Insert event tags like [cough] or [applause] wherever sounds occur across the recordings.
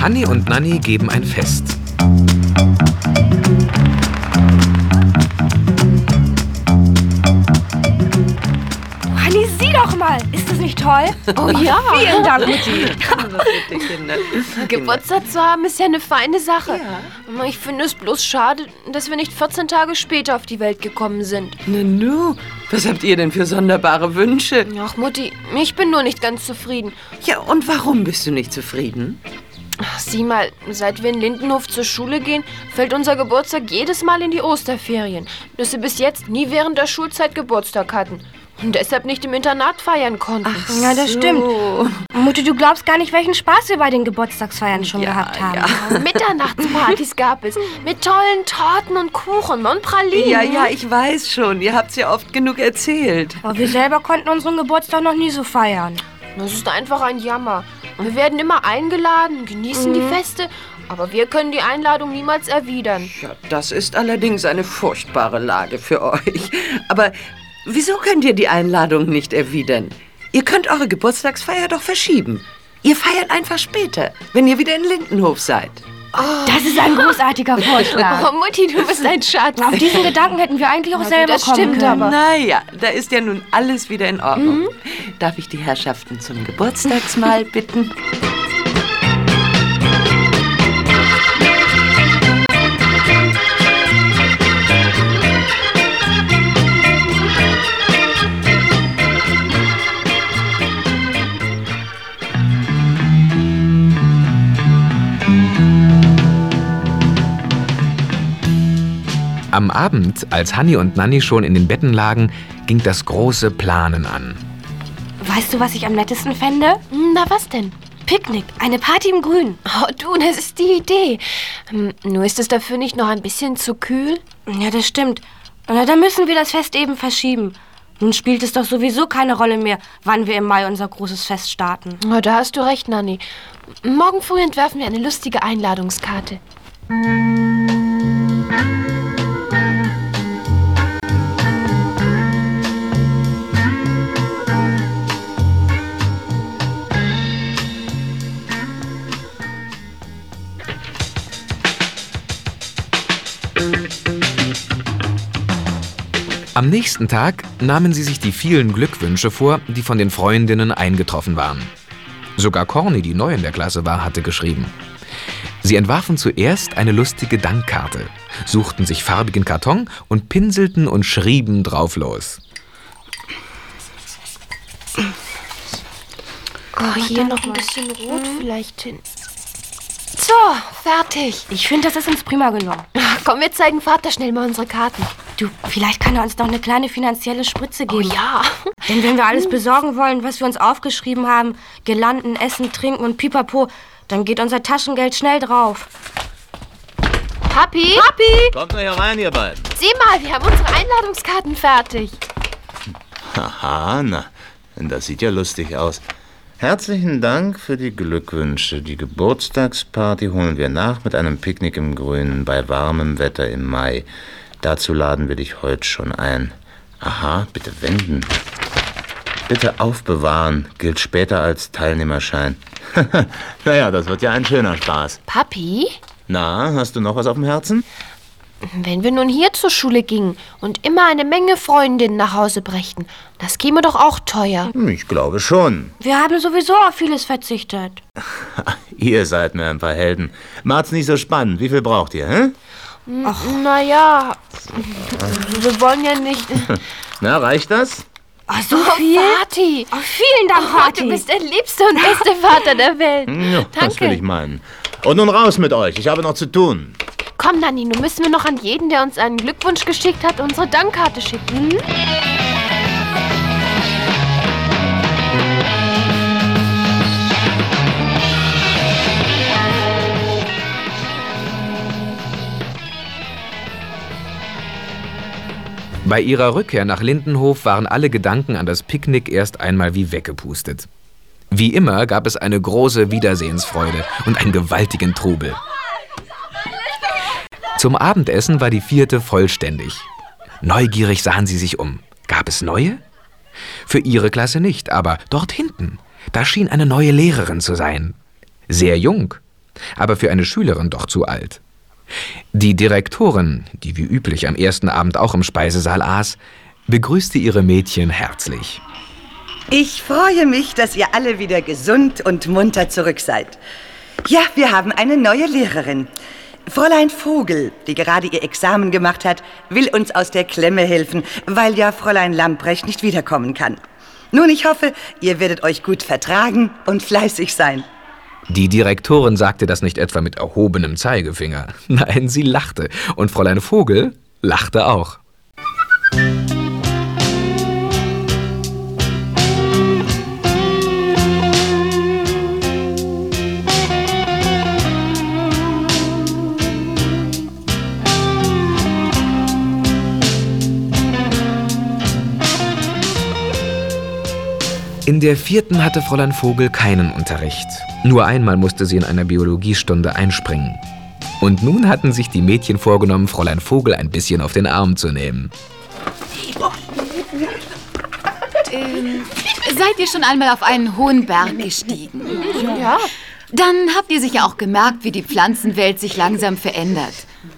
Hanni und Nanni geben ein Fest. Hanni, sieh doch mal. Ist das nicht toll? Oh ja. [laughs] Vielen Dank, Mutti. [laughs] [laughs] Geburtstag zu haben ist ja eine feine Sache. Ich finde es bloß schade, dass wir nicht 14 Tage später auf die Welt gekommen sind. Na nu, was habt ihr denn für sonderbare Wünsche? Ach, Mutti, ich bin nur nicht ganz zufrieden. Ja, und warum bist du nicht zufrieden? Ach, sieh mal, seit wir in Lindenhof zur Schule gehen, fällt unser Geburtstag jedes Mal in die Osterferien. Dass wir bis jetzt nie während der Schulzeit Geburtstag hatten. Und deshalb nicht im Internat feiern konnten. Ja, das stimmt. Mutti, du glaubst gar nicht, welchen Spaß wir bei den Geburtstagsfeiern schon gehabt haben. [laughs] Mitternachtspartys gab es. Mit tollen Torten und Kuchen und Pralinen. Ja, ja, ich weiß schon. Ihr habt's ja oft genug erzählt. Aber wir selber konnten unseren Geburtstag noch nie so feiern. Das ist einfach ein Jammer. Wir werden immer eingeladen, genießen die Feste, aber wir können die Einladung niemals erwidern. Ja, das ist allerdings eine furchtbare Lage für euch. Aber wieso könnt ihr die Einladung nicht erwidern? Ihr könnt eure Geburtstagsfeier doch verschieben. Ihr feiert einfach später, wenn ihr wieder in Lindenhof seid. Das ist ein großartiger [laughs] Vorschlag. Oh, Mutti, du bist ein Schatz. Auf diesen Gedanken hätten wir eigentlich auch selber das kommen stimmt können. aber. Naja, da ist ja nun alles wieder in Ordnung. Darf ich die Herrschaften zum Geburtstagsmahl bitten? Am Abend, als Hanni und Nanni schon in den Betten lagen, ging das große Planen an. Weißt du, was ich am nettesten fände? Na, was denn? Picknick, eine Party im Grün. Oh, du, das ist die Idee. Hm, Nur ist es dafür nicht noch ein bisschen zu kühl? Ja, das stimmt. Na, dann müssen wir das Fest eben verschieben. Nun spielt es doch sowieso keine Rolle mehr, wann wir im Mai unser großes Fest starten. Oh, da hast du recht, Nanni. Morgen früh entwerfen wir eine lustige Einladungskarte. Am nächsten Tag nahmen sie sich die vielen Glückwünsche vor, die von den Freundinnen eingetroffen waren. Sogar Corny, die neu in der Klasse war, hatte geschrieben. Sie entwarfen zuerst eine lustige Dankkarte, suchten sich farbigen Karton und pinselten und schrieben drauf los. Oh, hier noch ein bisschen rot vielleicht hin. So, fertig. Ich finde, das ist uns prima gelungen. Komm, wir zeigen Vater schnell mal unsere Karten. Du, vielleicht kann er uns noch eine kleine finanzielle Spritze Oh geben. ja. [laughs] Denn wenn wir alles besorgen wollen, was wir uns aufgeschrieben haben, Gelanden, Essen, Trinken und Pipapo, dann geht unser Taschengeld schnell drauf. Papi? Papi? Kommt hier rein, ihr beiden. Sieh mal, wir haben unsere Einladungskarten fertig. Aha, na, das sieht ja lustig aus. Herzlichen Dank für die Glückwünsche. Die Geburtstagsparty holen wir nach mit einem Picknick im Grünen bei warmem Wetter im Mai. Dazu laden wir dich heute schon ein. Aha, bitte wenden. Bitte aufbewahren, gilt später als Teilnehmerschein. [laughs] naja, das wird ja ein schöner Spaß. Papi? Na, hast du noch was auf dem Herzen? Wenn wir nun hier zur Schule gingen und immer eine Menge Freundinnen nach Hause brächten, das käme doch auch teuer. Ich glaube schon. Wir haben sowieso auf vieles verzichtet. [laughs] Ihr seid mir ein paar Helden. Macht's nicht so spannend. Wie viel braucht ihr, hä? Naja, wir wollen ja nicht... [laughs] Na, reicht das? Oh, so Oh, viel? Vati! Oh, vielen Dank, Oh, Vati. du bist der liebste und beste [laughs] Vater der Welt. Ja, das will Danke. ich meinen. Und nun raus mit euch. Ich habe noch zu tun. Komm, Nanni, nun müssen wir noch an jeden, der uns einen Glückwunsch geschickt hat, unsere Dankkarte schicken. Hm? Bei ihrer Rückkehr nach Lindenhof waren alle Gedanken an das Picknick erst einmal wie weggepustet. Wie immer gab es eine große Wiedersehensfreude und einen gewaltigen Trubel. Zum Abendessen war die vierte vollständig. Neugierig sahen sie sich um. Gab es neue? Für ihre Klasse nicht, aber dort hinten, da schien eine neue Lehrerin zu sein. Sehr jung. aber für eine Schülerin doch zu alt. Die Direktorin, die wie üblich am ersten Abend auch im Speisesaal aß, begrüßte ihre Mädchen herzlich. Ich freue mich, dass ihr alle wieder gesund und munter zurück seid. Ja, wir haben eine neue Lehrerin. Fräulein Vogel, die gerade ihr Examen gemacht hat, will uns aus der Klemme helfen, weil ja Fräulein Lamprecht nicht wiederkommen kann. Nun, ich hoffe, ihr werdet euch gut vertragen und fleißig sein. Die Direktorin sagte das nicht etwa mit erhobenem Zeigefinger. [laughs] Nein, sie lachte. Und Fräulein Vogel lachte auch. In der vierten hatte Fräulein Vogel keinen Unterricht. Nur einmal musste sie in einer Biologiestunde einspringen. Und nun hatten sich die Mädchen vorgenommen, Fräulein Vogel ein bisschen auf den Arm zu nehmen. Ähm, seid ihr schon einmal auf einen hohen Berg gestiegen? Ja. Dann habt ihr sicher auch gemerkt, wie die Pflanzenwelt sich langsam verändert.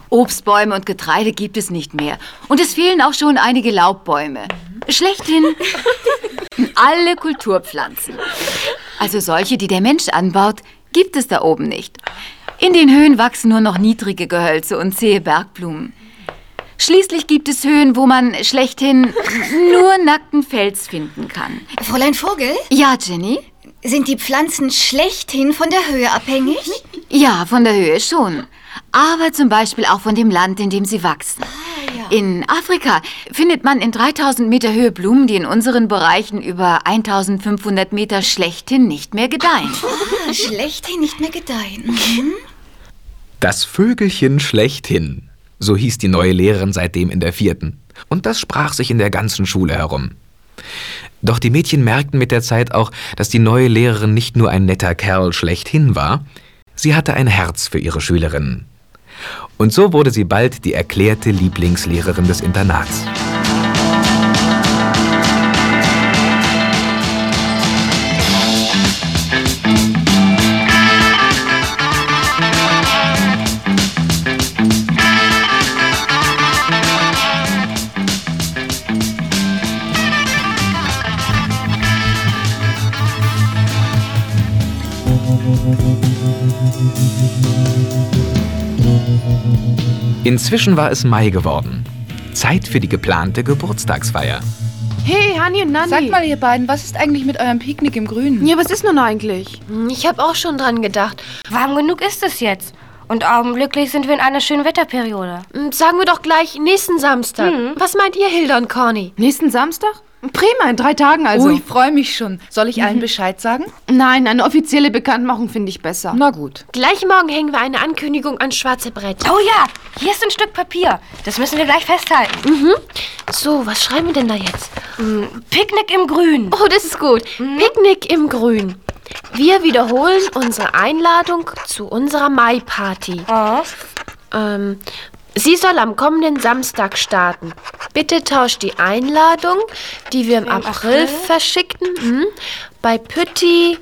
Obstbäume und Getreide gibt es nicht mehr. Und es fehlen auch schon einige Laubbäume. Schlechthin alle Kulturpflanzen. Also solche, die der Mensch anbaut, gibt es da oben nicht. In den Höhen wachsen nur noch niedrige Gehölze und zähe Bergblumen. Schließlich gibt es Höhen, wo man schlechthin nur nackten Fels finden kann. Fräulein Vogel, Ja, Jenny? sind die Pflanzen schlechthin von der Höhe abhängig? Ja, von der Höhe schon. Aber zum Beispiel auch von dem Land, in dem sie wachsen. In Afrika findet man in 3000 Meter Höhe Blumen, die in unseren Bereichen über 1500 Meter schlechthin nicht mehr gedeihen. Ah, schlechthin nicht mehr gedeihen. Mhm. Das Vögelchen schlechthin. So hieß die neue Lehrerin seitdem in der vierten. Und das sprach sich in der ganzen Schule herum. Doch die Mädchen merkten mit der Zeit auch, dass die neue Lehrerin nicht nur ein netter Kerl schlechthin war, sie hatte ein Herz für ihre Schülerinnen. Und so wurde sie bald die erklärte Lieblingslehrerin des Internats. Inzwischen war es Mai geworden. Zeit für die geplante Geburtstagsfeier. Hey, Hanni und Nanni. Sagt mal, ihr beiden, was ist eigentlich mit eurem Picknick im Grünen? Ja, was ist nun eigentlich? Ich habe auch schon dran gedacht. Warm genug ist es jetzt. Und augenblicklich sind wir in einer schönen Wetterperiode. Hm, Sagen wir doch gleich nächsten Samstag. Was meint ihr, Hilda und Corny? Nächsten Samstag? Prima, in drei Tagen also. Oh, ich freue mich schon. Soll ich allen Bescheid sagen? Nein, eine offizielle Bekanntmachung finde ich besser. Na gut. Gleich morgen hängen wir eine Ankündigung ans schwarze Brett. Oh ja, hier ist ein Stück Papier. Das müssen wir gleich festhalten. So, was schreiben wir denn da jetzt? Picknick im Grün. Oh, das ist gut. Picknick im Grün. Wir wiederholen unsere Einladung zu unserer Mai-Party. Oh. Ähm, sie soll am kommenden Samstag starten. Bitte tauscht die Einladung, die wir im April, April? verschickten, hm, bei Pütti,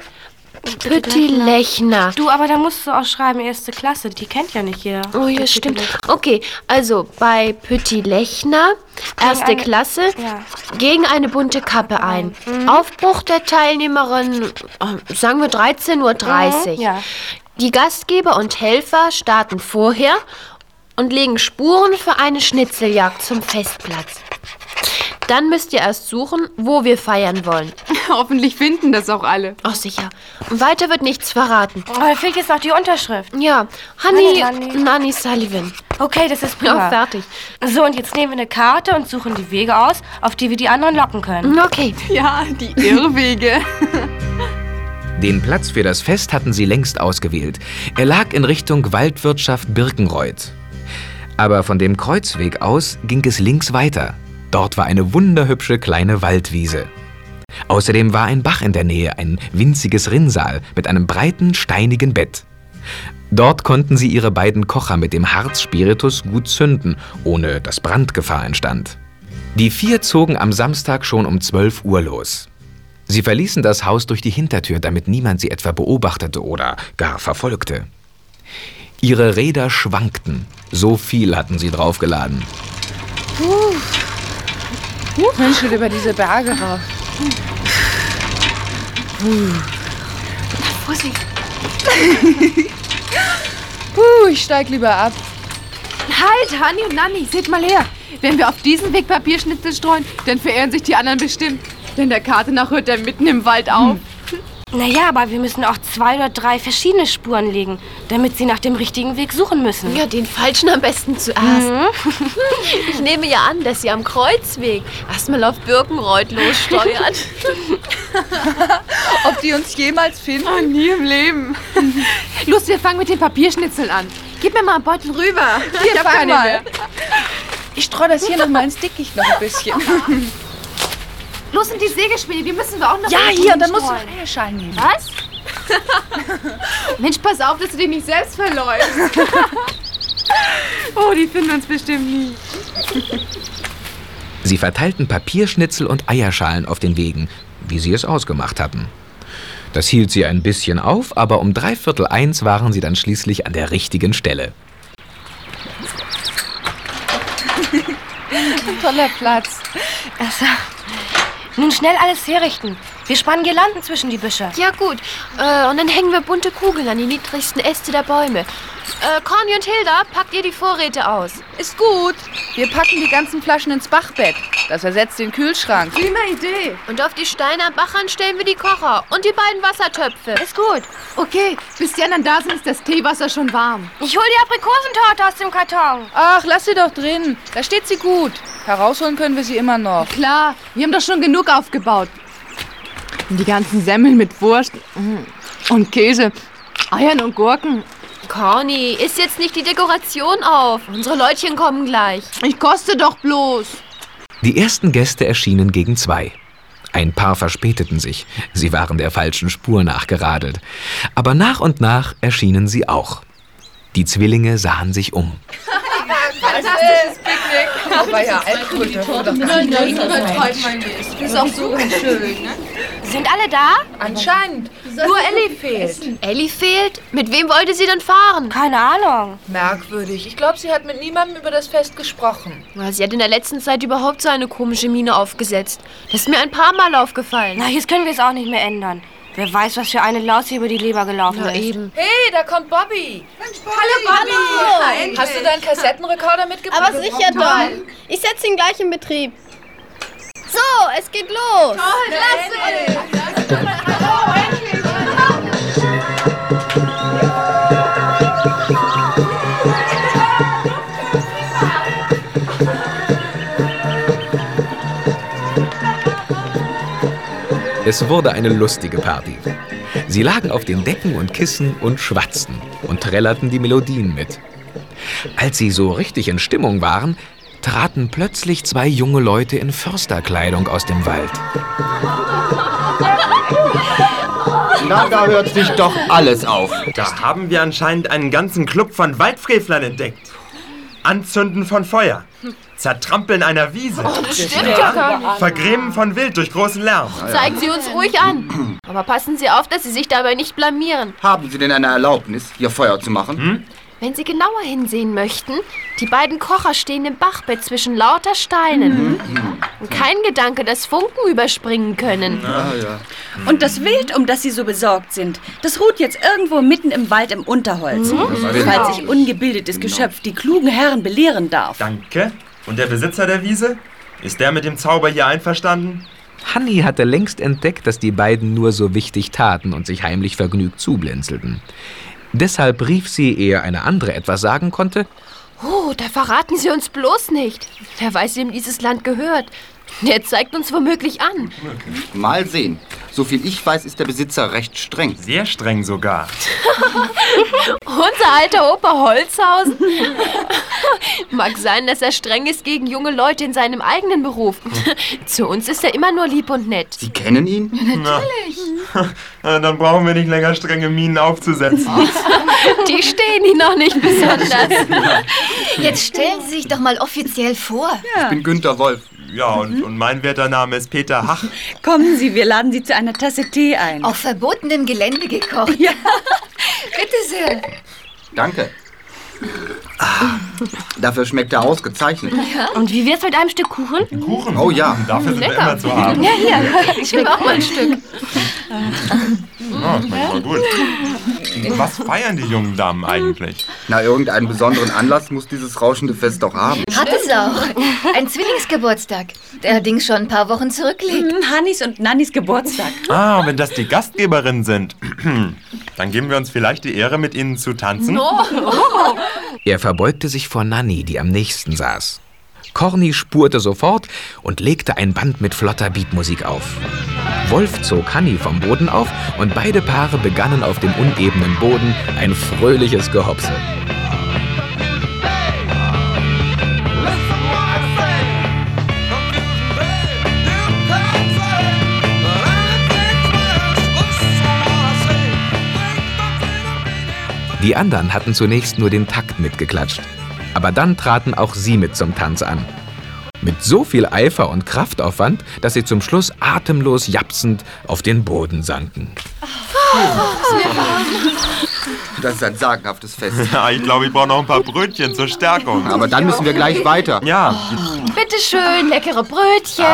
Pütti Lechner. Du, aber da musst du auch schreiben, erste Klasse. Die kennt ja nicht jeder. Oh ja, stimmt. Okay, also bei Pütti Lechner, erste eine- Klasse, Ja. gegen eine bunte Kappe ein. Aufbruch der Teilnehmerin, äh, sagen wir 13.30 Uhr. Mhm, ja. Die Gastgeber und Helfer starten vorher und legen Spuren für eine Schnitzeljagd zum Festplatz. Dann müsst ihr erst suchen, wo wir feiern wollen. [laughs] Hoffentlich finden das auch alle. Ach sicher. Und weiter wird nichts verraten. Oh, da fehlt jetzt noch die Unterschrift. Ja, Honey, Honey, Honey. Nanny Sullivan. Okay, das ist Ja, prima. fertig. So, und jetzt nehmen wir eine Karte und suchen die Wege aus, auf die wir die anderen locken können. Okay. Ja, die Irrwege. [laughs] Den Platz für das Fest hatten sie längst ausgewählt. Er lag in Richtung Waldwirtschaft Birkenreuth. Aber von dem Kreuzweg aus ging es links weiter. Dort war eine wunderhübsche kleine Waldwiese. Außerdem war ein Bach in der Nähe, ein winziges Rinnsal mit einem breiten, steinigen Bett. Dort konnten sie ihre beiden Kocher mit dem Harzspiritus gut zünden, ohne dass Brandgefahr entstand. Die vier zogen am Samstag schon um 12 Uhr los. Sie verließen das Haus durch die Hintertür, damit niemand sie etwa beobachtete oder gar verfolgte. Ihre Räder schwankten. So viel hatten sie draufgeladen. Mensch, will über diese Berge rauf. Vorsicht. [laughs] Puh, ich steig lieber ab. Halt, Hanni und Nanni, seht mal her. Wenn wir auf diesen Weg Papierschnitzel streuen, dann verehren sich die anderen bestimmt. Denn der Karte nach hört er mitten im Wald auf. Naja, aber wir müssen auch zwei oder drei verschiedene Spuren legen, damit sie nach dem richtigen Weg suchen müssen. Ja, den falschen am besten zuerst. [laughs] Ich nehme ja an, dass Sie am Kreuzweg erstmal auf Birkenreuth lossteuern. [laughs] Ob die uns jemals finden? Oh, nie im Leben. [laughs] Los, wir fangen mit den Papierschnitzeln an. Gib mir mal einen Beutel rüber. Hier, ich hab fang keine mal. mehr. Ich streu das hier noch mal ins Dickicht noch ein bisschen. Los in die Sägespäne, die müssen wir auch noch Ja, hier, und dann musst du noch Eierschalen nehmen. Was? [laughs] Mensch, pass auf, dass du dich nicht selbst verläufst. [laughs] oh, die finden uns bestimmt nie. Sie verteilten Papierschnitzel und Eierschalen auf den Wegen, wie sie es ausgemacht hatten. Das hielt sie ein bisschen auf, aber um dreiviertel eins waren sie dann schließlich an der richtigen Stelle. Ein toller Platz. [laughs] Also, nun schnell alles herrichten. Wir spannen Girlanden zwischen die Büsche. Ja gut, äh, und dann hängen wir bunte Kugeln an die niedrigsten Äste der Bäume. Äh, Corny und Hilda, packt ihr die Vorräte aus. Ist gut. Wir packen die ganzen Flaschen ins Bachbett. Das ersetzt den Kühlschrank. Prima Idee. Und auf die Steine am Bachrand stellen wir die Kocher und die beiden Wassertöpfe. Ist gut. Okay, bis die anderen da sind, ist das Teewasser schon warm. Ich hol die Aprikosentorte aus dem Karton. Ach, lass sie doch drin. Da steht sie gut. Herausholen können wir sie immer noch. Klar, wir haben doch schon genug aufgebaut. Und die ganzen Semmeln mit Wurst mm, und Käse, Eiern und Gurken. Corny, isst jetzt nicht die Dekoration auf. Unsere Leutchen kommen gleich. Ich koste doch bloß. Die ersten Gäste erschienen gegen zwei. Ein paar verspäteten sich. Sie waren der falschen Spur nachgeradelt. Aber nach und nach erschienen sie auch. Die Zwillinge sahen sich um. Fantastisches Picknick. Aber ja, Alkohol doch gar nicht. Ist auch so schön. Sind alle da? Anscheinend. Nur Ellie fehlt. Ellie fehlt. Mit wem wollte sie denn fahren? Keine Ahnung. Merkwürdig. Ich glaube, sie hat mit niemandem über das Fest gesprochen. Na, Sie hat in der letzten Zeit überhaupt so eine komische Miene aufgesetzt. Das ist mir ein paar Mal aufgefallen. Na, jetzt können wir es auch nicht mehr ändern. Wer weiß, was für eine Laus hier über die Leber gelaufen Na ist. eben. Hey, da kommt Bobby. Hallo, Bobby. Hast du deinen Kassettenrekorder mitgebracht? Aber sicher doch. Ich setze ihn gleich in Betrieb. So, es geht los. Es wurde eine lustige Party. Sie lagen auf den Decken und Kissen und schwatzten und trällerten die Melodien mit. Als sie so richtig in Stimmung waren, traten plötzlich zwei junge Leute in Försterkleidung aus dem Wald. Na, da hört sich doch alles auf. Da haben wir anscheinend einen ganzen Club von Waldfrevlern entdeckt. Anzünden von Feuer. Zertrampeln einer Wiese. Stimmt ja gar nicht. Vergrämen von Wild durch großen Lärm. Zeigen Sie uns ruhig an. Aber passen Sie auf, dass Sie sich dabei nicht blamieren. Haben Sie denn eine Erlaubnis, hier Feuer zu machen? Wenn Sie genauer hinsehen möchten, die beiden Kocher stehen im Bachbett zwischen lauter Steinen. Und kein Gedanke, dass Funken überspringen können. Ah, ja. Und das Wild, um das Sie so besorgt sind, das ruht jetzt irgendwo mitten im Wald im Unterholz. Falls sich ungebildetes Geschöpf die klugen Herren belehren darf. Danke. Und der Besitzer der Wiese? Ist der mit dem Zauber hier einverstanden? Hanni hatte längst entdeckt, dass die beiden nur so wichtig taten und sich heimlich vergnügt zublinzelten. Deshalb rief sie, ehe eine andere etwas sagen konnte, Oh, da verraten Sie uns bloß nicht. Wer weiß, wem dieses Land gehört. Der zeigt uns womöglich an. Mal sehen. Soviel ich weiß, ist der Besitzer recht streng. Sehr streng sogar. [laughs] Unser alter Opa Holzhausen. [laughs] Mag sein, dass er streng ist gegen junge Leute in seinem eigenen Beruf. [laughs] Zu uns ist er immer nur lieb und nett. Sie kennen ihn? Natürlich. Dann brauchen wir nicht länger strenge Minen aufzusetzen. Die stehen ihn noch nicht besonders. Jetzt stellen Sie sich doch mal offiziell vor. Ich bin Günter Wolf. Ja, und, und mein werter Name ist Peter Hach. [laughs] Kommen Sie, wir laden Sie zu einer Tasse Tee ein. Auf verbotenem Gelände gekocht. Ja. [laughs] Bitte sehr. Danke. Dafür schmeckt er ausgezeichnet. Und wie wär's mit einem Stück Kuchen? Kuchen? Oh ja. Dafür sind wir Lecker. immer zu haben. Ja, hier. Ich nehme auch mal ein Stück. Ja, schmeckt mal gut. Was feiern die jungen Damen eigentlich? Na, irgendeinen besonderen Anlass muss dieses rauschende Fest doch haben. Hat es auch. Ein Zwillingsgeburtstag, der allerdings schon ein paar Wochen zurückliegt. Hannis und Nannis Geburtstag. Ah, wenn das die Gastgeberinnen sind, dann geben wir uns vielleicht die Ehre, mit ihnen zu tanzen. [laughs] Er verbeugte sich vor Nanny, die am nächsten saß. Corny spurte sofort und legte ein Band mit flotter Beatmusik auf. Wolf zog Hanni vom Boden auf und beide Paare begannen auf dem unebenen Boden ein fröhliches Gehopse. Die anderen hatten zunächst nur den Takt mitgeklatscht. Aber dann traten auch sie mit zum Tanz an. Mit so viel Eifer und Kraftaufwand, dass sie zum Schluss atemlos japsend auf den Boden sanken. Das ist ein sagenhaftes Fest. Ja, ich glaube, ich brauche noch ein paar Brötchen zur Stärkung. Aber dann müssen wir gleich weiter. Ja. Bitte schön, leckere Brötchen.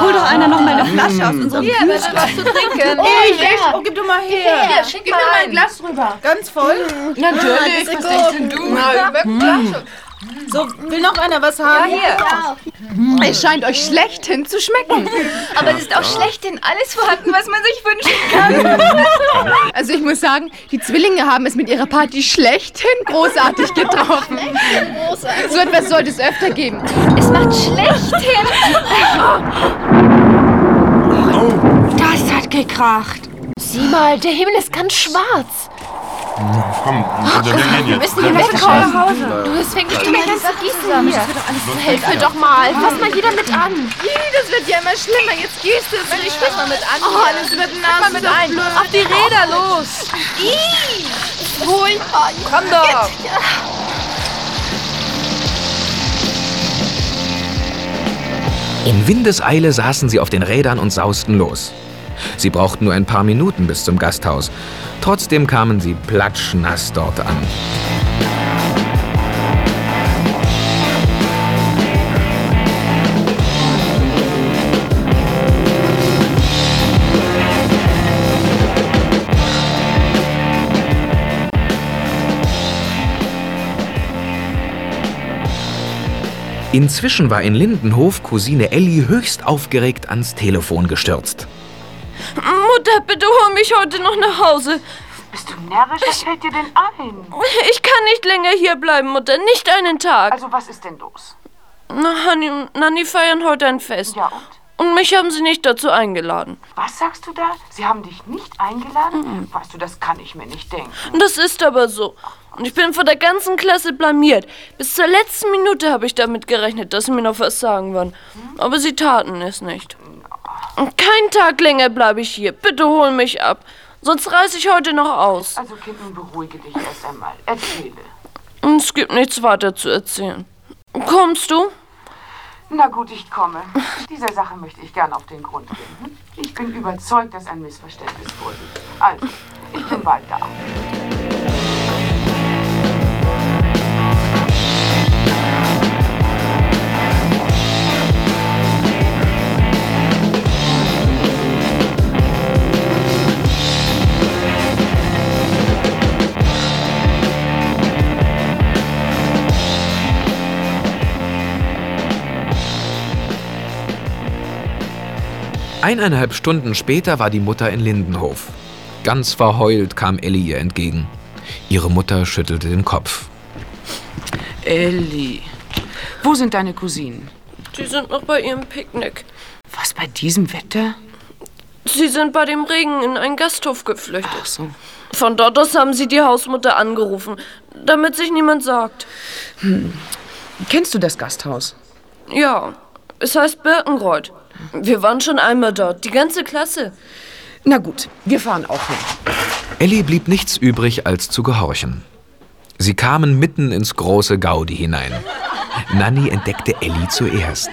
Hol doch einer noch mal eine Flasche aus unserem Hier, was was zu trinken. Oh, Ich, ich, oh, gib doch mal her. Hier, schick gib mal mir mal ein. Glas rüber. Ganz voll? Natürlich, Ah, das was ist denkst gut. denn du? Na, weg, Flasche. So, will noch einer was haben? Ja, hier. Es scheint euch schlechthin zu schmecken. Aber es ist auch schlechthin alles vorhanden, was man sich wünschen kann. [laughs] Also ich muss sagen, die Zwillinge haben es mit ihrer Party schlechthin großartig getroffen. So etwas sollte es öfter geben. Es macht schlechthin. Das hat gekracht. Sieh mal, der Himmel ist ganz schwarz. Komm, wir gehen Wir jetzt. müssen hier wegkommen. schnell. Du, es fängt schon mal ganz zusammen. hier. Das wird doch alles So, Helf mir doch mal. Fass mal jeder mit an. Das wird ja immer schlimmer. Jetzt gehst du es. Ich fass mal mit an. Oh, alles wird nass. mal mit ein. Auf die Räder los. Ruhig. Komm doch. In Windeseile saßen sie auf den Rädern und sausten los. Sie brauchten nur ein paar Minuten bis zum Gasthaus. Trotzdem kamen sie platschnass dort an. Inzwischen war in Lindenhof Cousine Elli höchst aufgeregt ans Telefon gestürzt. Mutter, bitte hol mich heute noch nach Hause. Bist du närrisch? Was fällt dir denn ein? Ich kann nicht länger hier bleiben, Mutter. Nicht einen Tag. Also, was ist denn los? Na, Hanni und Nanni feiern heute ein Fest. Ja, und? Und mich haben sie nicht dazu eingeladen. Was sagst du da? Sie haben dich nicht eingeladen? Weißt du, das kann ich mir nicht denken. Das ist aber so. Und ich bin vor der ganzen Klasse blamiert. Bis zur letzten Minute habe ich damit gerechnet, dass sie mir noch was sagen wollen. Aber sie taten es nicht. Keinen Tag länger bleibe ich hier. Bitte hol mich ab. Sonst reiße ich heute noch aus. Also, Kind, nun beruhige dich erst einmal. Erzähle. Es gibt nichts weiter zu erzählen. Kommst du? Na gut, ich komme. Dieser Sache möchte ich gern auf den Grund gehen. hm? Ich bin überzeugt, dass ein Missverständnis vorliegt. Also, ich bin bald da. Eineinhalb Stunden später war die Mutter in Lindenhof. Ganz verheult kam Elli ihr entgegen. Ihre Mutter schüttelte den Kopf. Elli, wo sind deine Cousinen? Sie sind noch bei ihrem Picknick. Was, bei diesem Wetter? Sie sind bei dem Regen in einen Gasthof geflüchtet. Ach so. Von dort aus haben sie die Hausmutter angerufen, damit sich niemand sagt. Hm. Kennst du das Gasthaus? Ja, es heißt Birkenreuth. Wir waren schon einmal dort, die ganze Klasse. Na gut, wir fahren auch hin. Elli blieb nichts übrig, als zu gehorchen. Sie kamen mitten ins große Gaudi hinein. Nanni entdeckte Elli zuerst.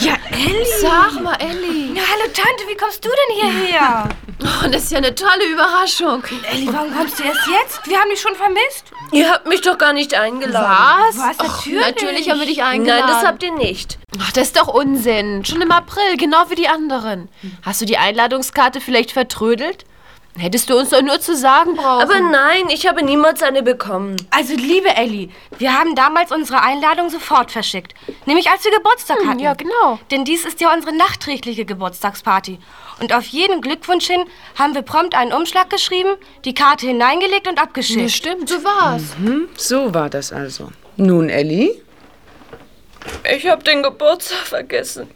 Ja, Elli. Sag mal, Elli. Na, hallo Tante, wie kommst du denn hierher? Oh, das ist ja eine tolle Überraschung. Elli, warum kommst du erst jetzt? Wir haben dich schon vermisst. Ihr habt mich doch gar nicht eingeladen. Was? Was? Och, Natürlich. natürlich haben wir dich eingeladen. Nein, das habt ihr nicht. Ach, das ist doch Unsinn. Schon im April, genau wie die anderen. Hast du die Einladungskarte vielleicht vertrödelt? Hättest du uns doch nur zu sagen brauchen. Aber nein, ich habe niemals eine bekommen. Also, liebe Elli, wir haben damals unsere Einladung sofort verschickt. Nämlich als wir Geburtstag Hm, hatten. ja, genau. Denn dies ist ja unsere nachträgliche Geburtstagsparty. Und auf jeden Glückwunsch hin haben wir prompt einen Umschlag geschrieben, die Karte hineingelegt und abgeschickt. Ja, stimmt, so war's. Hm, so war das also. Nun, Elli? Ich habe den Geburtstag vergessen.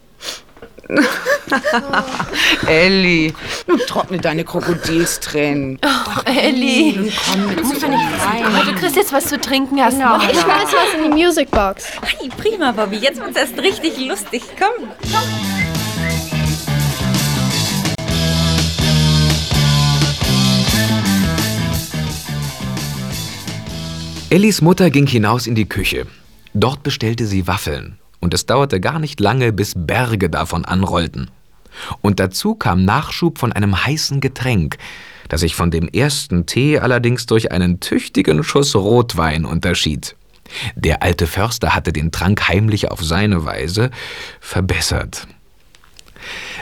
[laughs] Elli, nun trockne deine Krokodilstränen. Ach, Elli. Nun komm mit Muss doch nicht sein. Aber du kriegst jetzt was zu trinken, hast Genau. du? Ich schmeiß was in die Musicbox. Hey, prima, Bobby. Jetzt wird's erst richtig lustig. Komm. Ellis Mutter ging hinaus in die Küche. Dort bestellte sie Waffeln. Und es dauerte gar nicht lange, bis Berge davon anrollten. Und dazu kam Nachschub von einem heißen Getränk, das sich von dem ersten Tee allerdings durch einen tüchtigen Schuss Rotwein unterschied. Der alte Förster hatte den Trank heimlich auf seine Weise verbessert.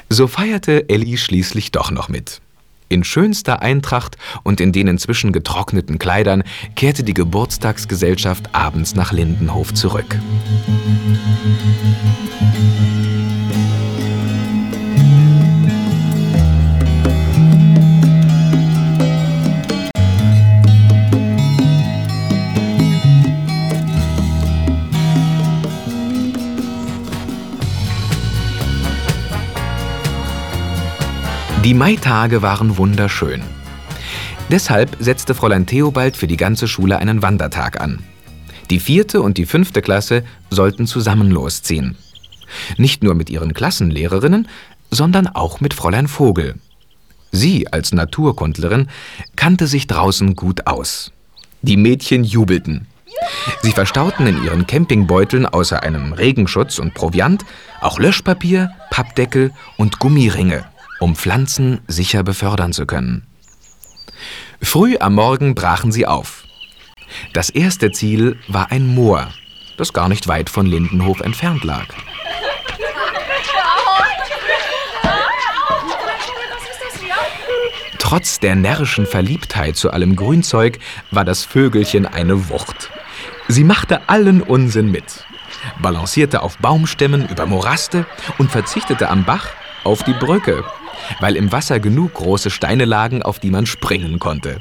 So feierte Elli schließlich doch noch mit. In schönster Eintracht und in den inzwischen getrockneten Kleidern kehrte die Geburtstagsgesellschaft abends nach Lindenhof zurück. Die Maitage waren wunderschön. Deshalb setzte Fräulein Theobald für die ganze Schule einen Wandertag an. Die vierte und die fünfte Klasse sollten zusammen losziehen. Nicht nur mit ihren Klassenlehrerinnen, sondern auch mit Fräulein Vogel. Sie als Naturkundlerin kannte sich draußen gut aus. Die Mädchen jubelten. Sie verstauten in ihren Campingbeuteln außer einem Regenschutz und Proviant auch Löschpapier, Pappdeckel und Gummiringe, um Pflanzen sicher befördern zu können. Früh am Morgen brachen sie auf. Das erste Ziel war ein Moor, das gar nicht weit von Lindenhof entfernt lag. Trotz der närrischen Verliebtheit zu allem Grünzeug war das Vögelchen eine Wucht. Sie machte allen Unsinn mit, balancierte auf Baumstämmen über Moraste und verzichtete am Bach auf die Brücke, weil im Wasser genug große Steine lagen, auf die man springen konnte.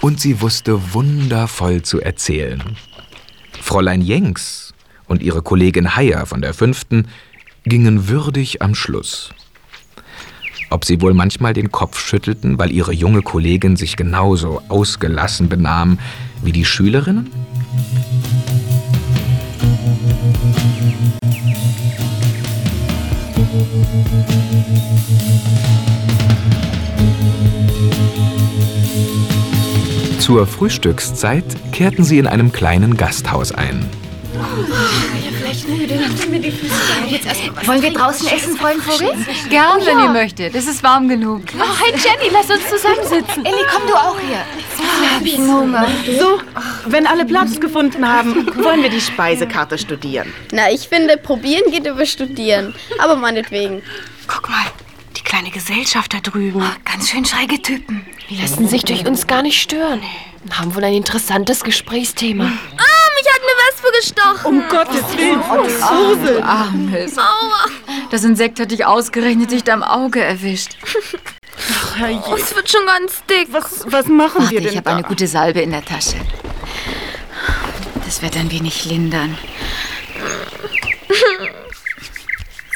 Und sie wusste wundervoll zu erzählen. Fräulein Jenks und ihre Kollegin Heyer von der fünften gingen würdig am Schluss. Ob sie wohl manchmal den Kopf schüttelten, weil ihre junge Kollegin sich genauso ausgelassen benahm wie die Schülerinnen? Zur Frühstückszeit kehrten sie in einem kleinen Gasthaus ein. Wollen wir draußen essen, Freund Vogel? Gern, Oh, wenn ihr möchtet. Es ist warm genug. Oh, hi Jenny, lass uns zusammensitzen. Elli, komm du auch hier. Jetzt hab ich Hunger. So, wenn alle Platz gefunden haben, wollen wir die Speisekarte studieren. Na, ich finde, probieren geht über studieren. Aber meinetwegen. Guck mal, die kleine Gesellschaft da drüben. Ganz schön schräge Typen. Die lassen sich durch uns gar nicht stören. Haben wohl ein interessantes Gesprächsthema. Ah, mich hat eine Wespe gestochen. Um Gottes Willen, Ach, Ursel. du Armes. Aua. Das Insekt hat dich ausgerechnet dicht am Auge erwischt. Oh, es wird schon ganz dick. Was, was machen Warte, wir denn ich habe eine gute Salbe in der Tasche. Das wird ein wenig lindern.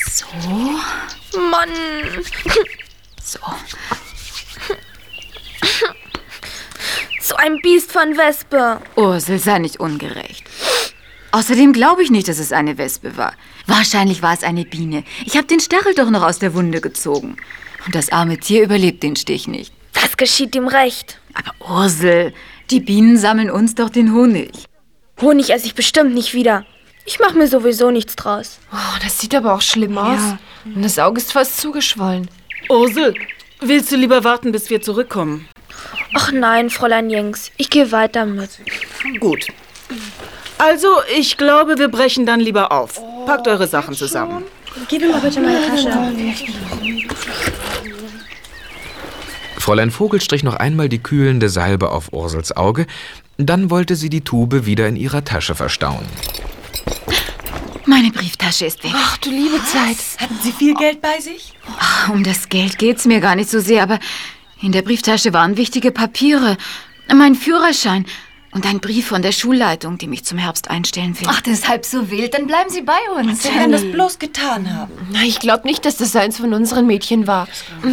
So, Mann. so. So ein Biest von Wespe. Ursel, sei nicht ungerecht. Außerdem glaube ich nicht, dass es eine Wespe war. Wahrscheinlich war es eine Biene. Ich habe den Stachel doch noch aus der Wunde gezogen. Und das arme Tier überlebt den Stich nicht. Das geschieht ihm recht. Aber Ursel, die Bienen sammeln uns doch den Honig. Honig esse ich bestimmt nicht wieder. Ich mache mir sowieso nichts draus. Oh, das sieht aber auch schlimm aus. Und das Auge ist fast zugeschwollen. Ursel, Willst du lieber warten, bis wir zurückkommen? Ach nein, Fräulein Jenks, ich gehe weiter mit. Gut. Also, ich glaube, wir brechen dann lieber auf. Packt eure Sachen zusammen. Gib mir mal bitte meine Tasche. Fräulein Vogel strich noch einmal die kühlende Salbe auf Ursels Auge, dann wollte sie die Tube wieder in ihrer Tasche verstauen. Meine Brieftasche ist weg. Ach, du liebe Zeit. Hatten Sie viel Geld bei sich? Ah, Um das Geld geht's mir gar nicht so sehr, aber in der Brieftasche waren wichtige Papiere. Mein Führerschein und ein Brief von der Schulleitung, die mich zum Herbst einstellen will. Ach, deshalb so wild, dann bleiben Sie bei uns. Sie werden das bloß getan haben. Na, ich glaube nicht, dass das eins von unseren Mädchen war.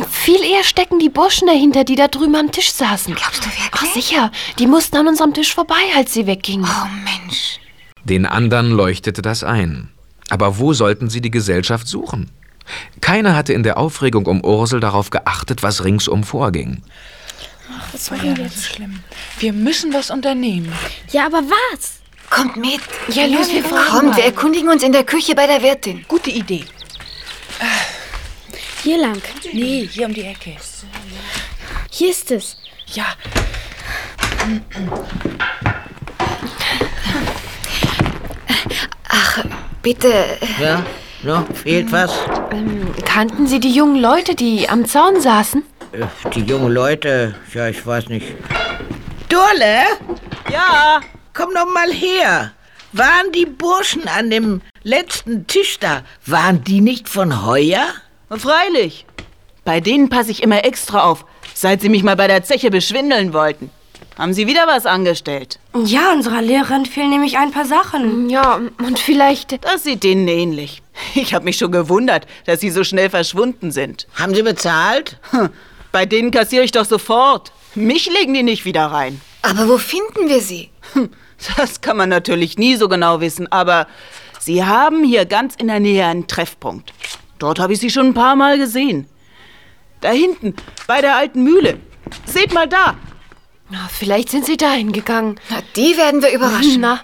Viel eher stecken die Burschen dahinter, die da drüben am Tisch saßen. Glaubst du wirklich? Ach, sicher. Die mussten an unserem Tisch vorbei, als sie weggingen. Oh, Mensch. Den anderen leuchtete das ein. Aber wo sollten sie die Gesellschaft suchen? Keiner hatte in der Aufregung um Ursel darauf geachtet, was ringsum vorging. Das war ja nicht schlimm. Wir müssen was unternehmen. Ja, aber was? Kommt mit. Ja, los, wir fahren Kommt, mal. wir erkundigen uns in der Küche bei der Wirtin. Gute Idee. Hier lang. Nee, hier um die Ecke. Hier ist es. Ja. Ach, bitte. Ja, no, fehlt was? Ähm, kannten Sie die jungen Leute, die am Zaun saßen? Äh, Die jungen Leute, ja, ich weiß nicht. Durle? Ja? Komm doch mal her. Waren die Burschen an dem letzten Tisch da, waren die nicht von heuer? Freilich. Bei denen passe ich immer extra auf, seit sie mich mal bei der Zeche beschwindeln wollten. Haben sie wieder was angestellt? Ja, unserer Lehrerin fehlen nämlich ein paar Sachen. Ja, und vielleicht... Das sieht denen ähnlich. Ich habe mich schon gewundert, dass sie so schnell verschwunden sind. Haben sie bezahlt? Hm, Bei denen kassiere ich doch sofort. Mich legen die nicht wieder rein. Aber wo finden wir sie? Hm, Das kann man natürlich nie so genau wissen, aber sie haben hier ganz in der Nähe einen Treffpunkt. Dort habe ich sie schon ein paar Mal gesehen. Da hinten, bei der alten Mühle. Seht mal da. Na, vielleicht sind sie dahin gegangen. Na, die werden wir überraschen. Na,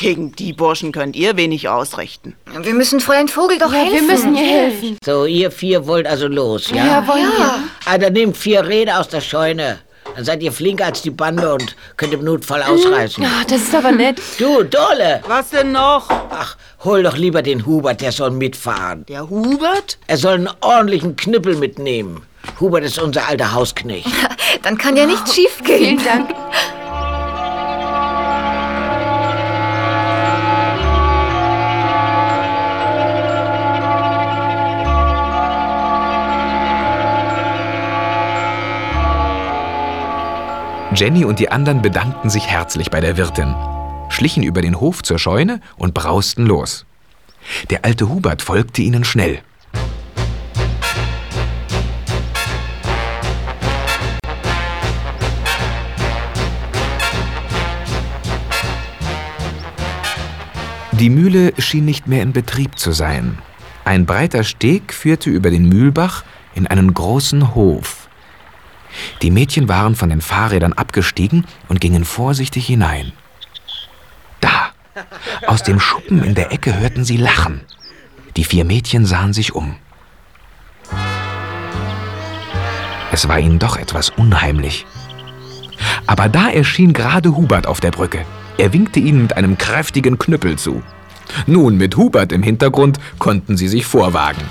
Gegen die Burschen könnt ihr wenig ausrichten. Wir müssen Fräulein Vogel doch ja, helfen. wir müssen ihr helfen. So, ihr vier wollt also los, ja? Ja, wollen wir. Ah, dann nehmt vier Räder aus der Scheune. Dann seid ihr flinker als die Bande und könnt im Notfall ausreißen. Ja, das ist aber nett. Du, Dole! Was denn noch? Ach, hol doch lieber den Hubert, der soll mitfahren. Der Hubert? Er soll einen ordentlichen Knüppel mitnehmen. Hubert ist unser alter Hausknecht. [laughs] Dann kann ja nichts schief gehen. Vielen Dank. [laughs] Jenny und die anderen bedankten sich herzlich bei der Wirtin, schlichen über den Hof zur Scheune und brausten los. Der alte Hubert folgte ihnen schnell. Die Mühle schien nicht mehr in Betrieb zu sein. Ein breiter Steg führte über den Mühlbach in einen großen Hof. Die Mädchen waren von den Fahrrädern abgestiegen und gingen vorsichtig hinein. Da, aus dem Schuppen in der Ecke hörten sie Lachen. Die vier Mädchen sahen sich um. Es war ihnen doch etwas unheimlich. Aber da erschien gerade Hubert auf der Brücke. Er winkte ihnen mit einem kräftigen Knüppel zu. Nun, mit Hubert im Hintergrund konnten sie sich vorwagen.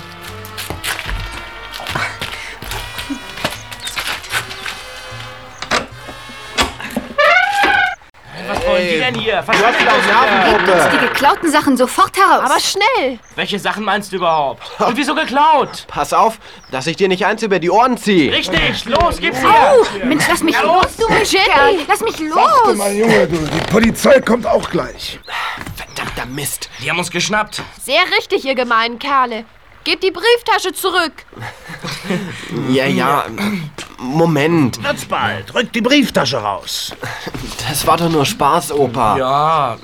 Denn hier? Was du hast Nervenpuppe. los? Die geklauten Sachen sofort heraus. Aber schnell. Welche Sachen meinst du überhaupt? Und wieso geklaut? Pass auf, dass ich dir nicht eins über die Ohren ziehe. Richtig, los, gib's her! Oh, Mensch, lass mich Ja, los, los, du Jenny. Lass mich Warte los. mal, Junge, du. Die Polizei kommt auch gleich. Verdammter Mist, die haben uns geschnappt. Sehr richtig, ihr gemeinen Kerle. Gebt die Brieftasche zurück. Ja, ja. [clears throat] Moment. Wird's bald. Rück die Brieftasche raus. Das war doch nur Spaß, Opa. Ja,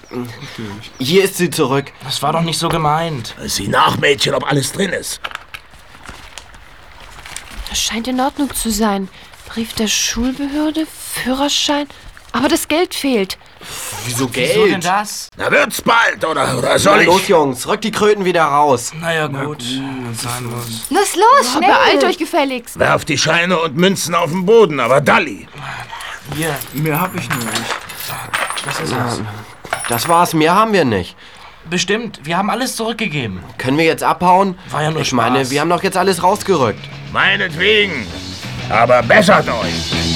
Hier ist sie zurück. das war doch nicht so gemeint. Sieh nach, Mädchen, ob alles drin ist. Das scheint in Ordnung zu sein. Brief der Schulbehörde, Führerschein. Aber das Geld fehlt. Wieso Geld? Wieso denn das? Na wird's bald, oder, oder soll Na ich? los, Jungs, rückt die Kröten wieder raus. Naja, gut. Wenn's sein muss. Los, los, schnell. Beeilt euch gefälligst. Werf die Scheine und Münzen auf den Boden, aber Dalli. Hier. Mehr hab ich nicht. Das ist Na, es. Das war's, mehr haben wir nicht. Bestimmt. Wir haben alles zurückgegeben. Können wir jetzt abhauen? War ja nur Ich meine, Spaß. wir haben doch jetzt alles rausgerückt. Meinetwegen. Aber bessert euch.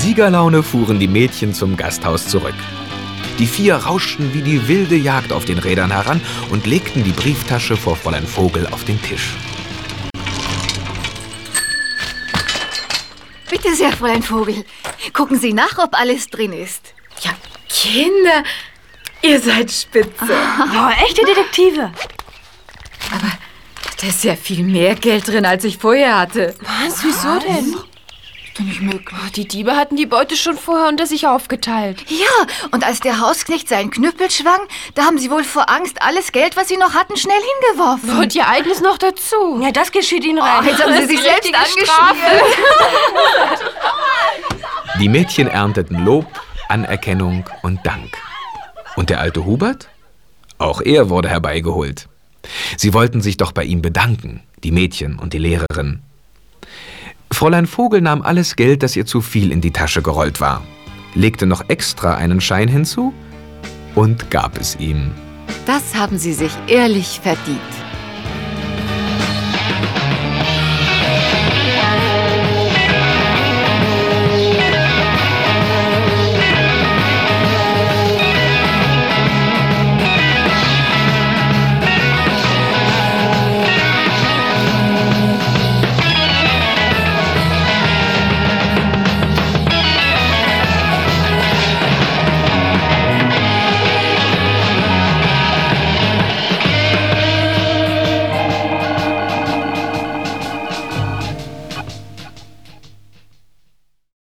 Siegerlaune fuhren die Mädchen zum Gasthaus zurück. Die vier rauschten wie die wilde Jagd auf den Rädern heran und legten die Brieftasche vor Fräulein Vogel auf den Tisch. Bitte sehr, Fräulein Vogel. Gucken Sie nach, ob alles drin ist. Ja, Kinder, ihr seid spitze. Ja, [laughs] echte Detektive. Da ist ja viel mehr Geld drin, als ich vorher hatte. Was? Wieso denn? Doch nicht möglich. Die Diebe hatten die Beute schon vorher unter sich aufgeteilt. Ja, und als der Hausknecht seinen Knüppel schwang, da haben sie wohl vor Angst alles Geld, was sie noch hatten, schnell hingeworfen. Und ihr eigenes noch dazu. Ja, das geschieht ihnen rein. Oh, jetzt haben sie sich selbst angeschmiert. Die Mädchen ernteten Lob, Anerkennung und Dank. Und der alte Hubert? Auch er wurde herbeigeholt. Sie wollten sich doch bei ihm bedanken, die Mädchen und die Lehrerin. Fräulein Vogel nahm alles Geld, das ihr zu viel in die Tasche gerollt war, legte noch extra einen Schein hinzu und gab es ihm. Das haben sie sich ehrlich verdient.